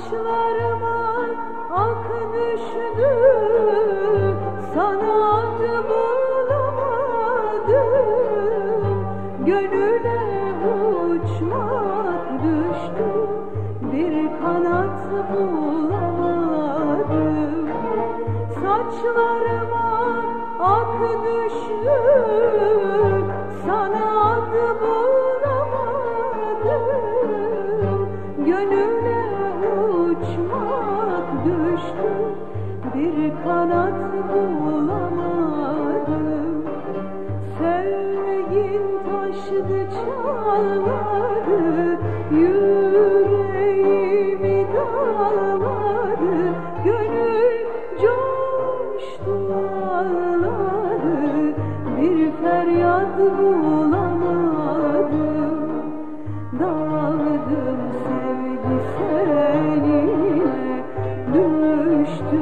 saçlarımın ak düştü sana ad bulamadım. Gönüle uçmak düştü bir kanat bulamadım. Saçlarıma ak düştü uçmak düştü bir kanat bulamadım. Sevgin taştı çağladı yüreğimi dağladı. Gönül coştu ağladı bir feryat bu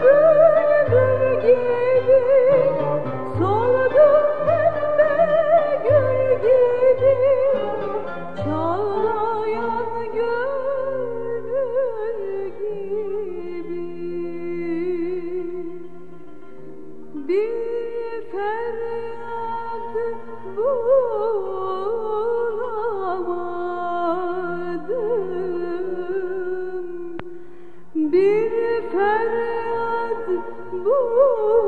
Woo!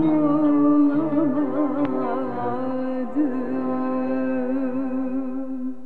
you.